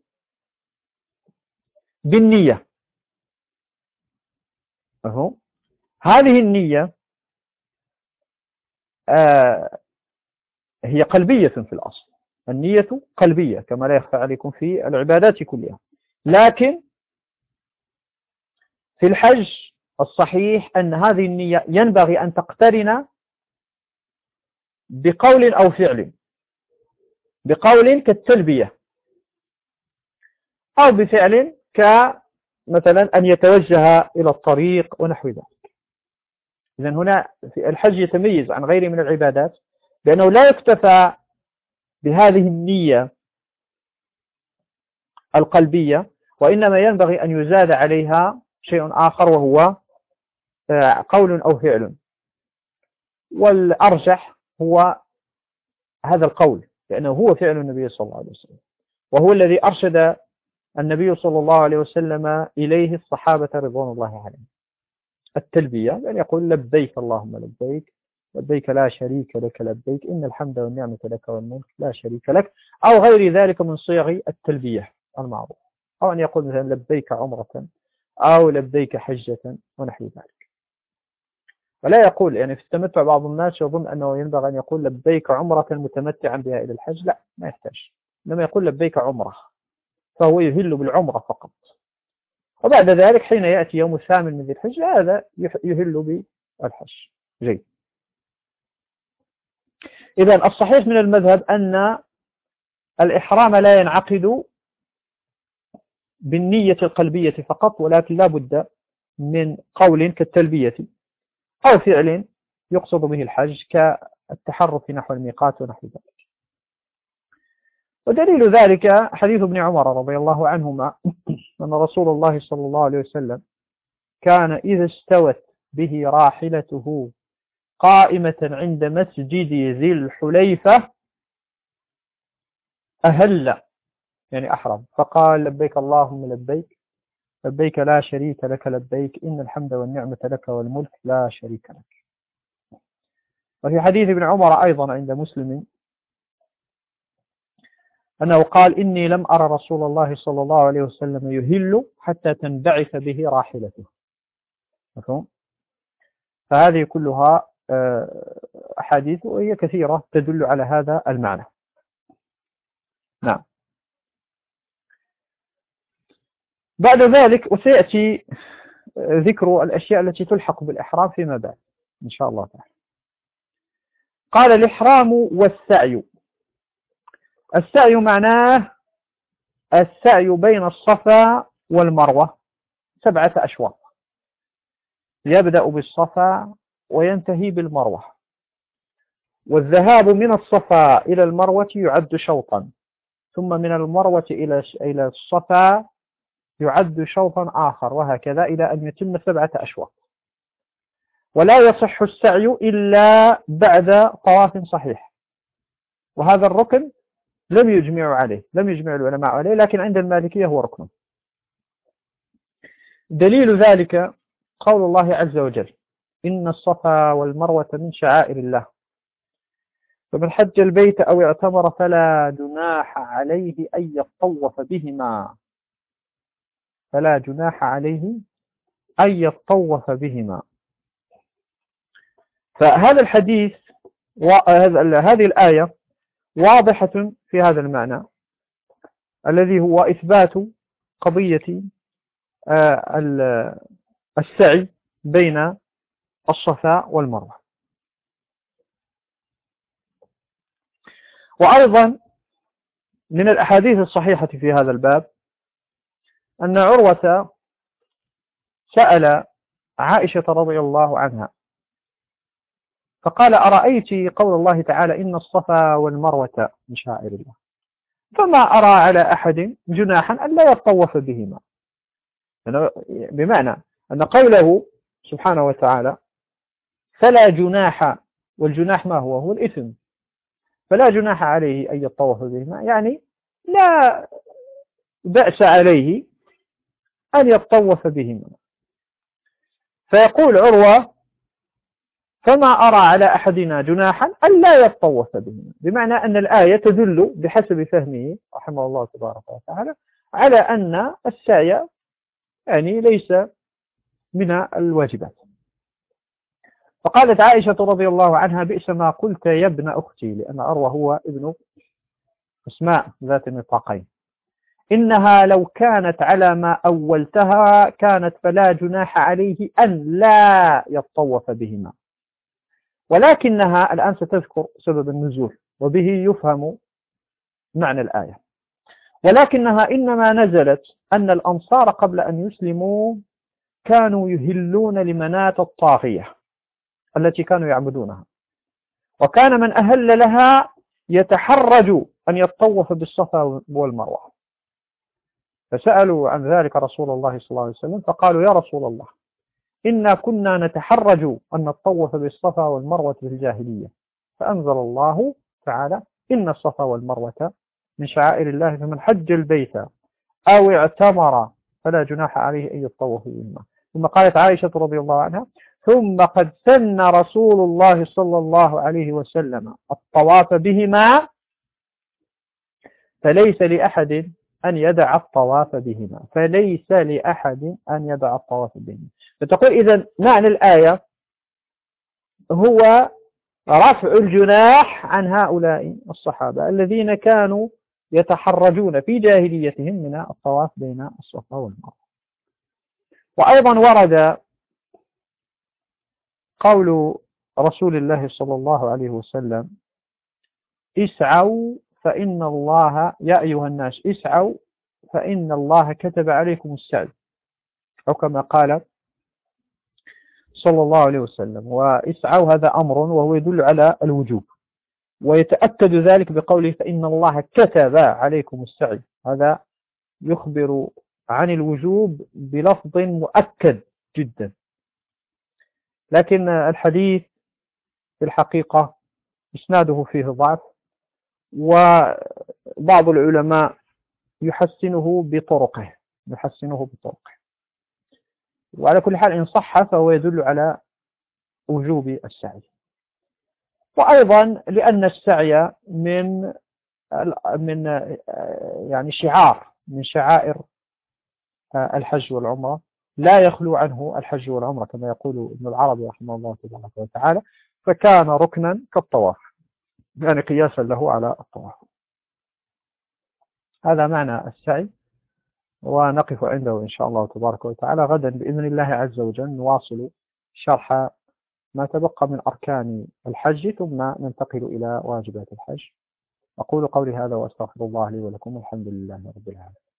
بالنية. أهو هذه النية آه هي قلبية في الأصل. النية قلبية كما لا يخفى عليكم في العبادات كلها. لكن في الحج الصحيح أن هذه النية ينبغي أن تقترن بقول أو فعل بقول كالتلبية أو بفعل كمثلا أن يتوجه إلى الطريق ونحو ذلك. إذا هنا الحج يتميز عن غيره من العبادات لأنه لا يكتفى بهذه النية القلبية وإنما ينبغي أن يزاد عليها شيء آخر وهو آه، قول أو فعل. والأرجح هو هذا القول لأنه هو فعل النبي صلى الله عليه وسلم وهو الذي أرشد النبي صلى الله عليه وسلم إليه الصحابة رضوان الله عليهم. التلبية أن يقول لبيك اللهم لبيك لبيك لا شريك لك لبيك إن الحمد والنعمة لك والملك لا شريك لك أو غير ذلك من صيغ التلبية المعروف أو أن يقول مثلا لبيك عمرة أو لبيك حجة ونحو ذلك. ولا يقول يعني في التمتع بعض الناس يظن أنه ينبغي أن يقول لبيك عمرة متمتعا بها إلى الحج لا ما يحتاج. إنما يقول لبيك عمرة فهو يهل بالعمرة فقط. وبعد ذلك حين يأتي يوم الثامن من ذي الحج هذا يهل بالحج. جيد. إذا الصحيح من المذهب أن الإحرام لا ينعقد بالنية القلبية فقط ولكن لا بد من قول كالتلبية أو فعل يقصد به الحج كالتحرك نحو الميقات ونحو ذلك. ودليل ذلك حديث ابن عمر رضي الله عنهما. أن رسول الله صلى الله عليه وسلم كان إذا استوت به راحلته قائمة عند مسجد ذي الحليفة أهل يعني أحرم. فقال لبيك اللهم لبيك لبيك لا شريك لك لبيك إن الحمد والنعمة لك والملك لا شريك لك. وفي حديث ابن عمر أيضا عند مسلم أنه قال إني لم أرى رسول الله صلى الله عليه وسلم يهل حتى تنبعث به راحلته. مفهوم؟ فهذه كلها آه، أحاديث وهي كثيرة تدل على هذا المعنى. نعم. بعد ذلك وسيأتي ذكر الأشياء التي تلحق بالإحرام فيما بعد إن شاء الله تعالى. قال الإحرام والسعي. السعي معناه السعي بين الصفا والمروة سبعة أشواط يبدأ بالصفا وينتهي بالمروة. والذهاب من الصفا إلى المروة يعد شوطا ثم من المروة إلى إلى الصفا يعد شوطا آخر وهكذا إلى أن يتم سبعة أشواط ولا يصح السعي إلا بعد طواف صحيح. وهذا الركن لم يجمعوا عليه لم يجمع العلماء عليه لكن عند المالكية هو ركن. دليل ذلك قول الله عز وجل إن الصفا والمروة من شعائر الله. فمن حج البيت أو اعتمر فلا جناح عليه أن يطوف بهما. فلا جناح عليه أن يطوف بهما. فهذا الحديث هذه الآية واضحة في هذا المعنى الذي هو إثبات قضية آه، السعي بين الصفاء والمروة. وأيضا من الأحاديث الصحيحة في هذا الباب أن عروة سأل عائشة رضي الله عنها فقال أرأيت قول الله تعالى إن الصفا والمروة من شائر الله. فما أرى على أحد جناحا أن لا يطوف بهما. بمعنى أن قوله سبحانه وتعالى فلا جناح والجناح ما هو؟ هو الإثم. فلا جناح عليه أن يطوف بهما. يعني لا بأس عليه أن يطوف بهما. فيقول عروة فما أرى على أحدنا جناحا أن لا يطوف بهما بمعنى أن الآية تدل بحسب فهمه رحمه الله تبارك وتعالى على أن السعي يعني ليس من الواجبات. فقالت عائشة رضي الله عنها بئس ما قلت يا ابن أختي لأن أروى هو ابن أسماء ذات النطاقين. إنها لو كانت على ما أولتها كانت فلا جناح عليه أن لا يطوف بهما. ولكنها الآن ستذكر سبب النزول وبه يفهم معنى الآية. ولكنها إنما نزلت أن الأنصار قبل أن يسلموا كانوا يهلون لمنات الطاغية التي كانوا يعبدونها. وكان من أهل لها يتحرج أن يطوف بالصفا والمروة. فسألوا عن ذلك رسول الله صلى الله عليه وسلم فقالوا يا رسول الله إنا كنا نتحرج أن نطوف بالصفا والمروة في الجاهلية. فأنزل الله تعالى إن الصفا والمروة من شعائر الله فمن حج البيت أو اعتمر فلا جناح عليه أن يطوف بهما. ثم قالت عائشة رضي الله عنها ثم قد سن رسول الله صلى الله عليه وسلم الطواف بهما فليس لأحد أن يدع الطواف بهما. فليس لأحد أن يدع الطواف بهما. فتقول إذا معنى الآية هو رفع الجناح عن هؤلاء الصحابة الذين كانوا يتحرجون في جاهليتهم من الطواف بين الصفا والمروة. وأيضا ورد قول رسول الله صلى الله عليه وسلم اسعوا فإن الله. يا أيها الناس اسعوا فإن الله كتب عليكم السعي. أو كما قال صلى الله عليه وسلم وإسعوا هذا أمر وهو يدل على الوجوب ويتأكد ذلك بقوله فإن الله كتب عليكم السعي. هذا يخبر عن الوجوب بلفظ مؤكد جدا. لكن الحديث في الحقيقة إسناده فيه ضعف وبعض العلماء يحسنه بطرقه يحسنه بطرقه. وعلى كل حال إن صح فهو يدل على وجوب السعي. وأيضا لأن السعي من من يعني شعار من شعائر الحج والعمرة. لا يخلو عنه الحج والعمرة كما يقول ابن العربي رحمه الله تبارك وتعالى. فكان ركنا كالطواف يعني قياسا له على الطواف. هذا معنى السعي. ونقف عنده إن شاء الله تبارك وتعالى. غدا بإذن الله عز وجل نواصل شرح ما تبقى من أركان الحج ثم ننتقل إلى واجبات الحج. أقول قولي هذا وأستغفر الله لي ولكم الحمد لله رب العالمين.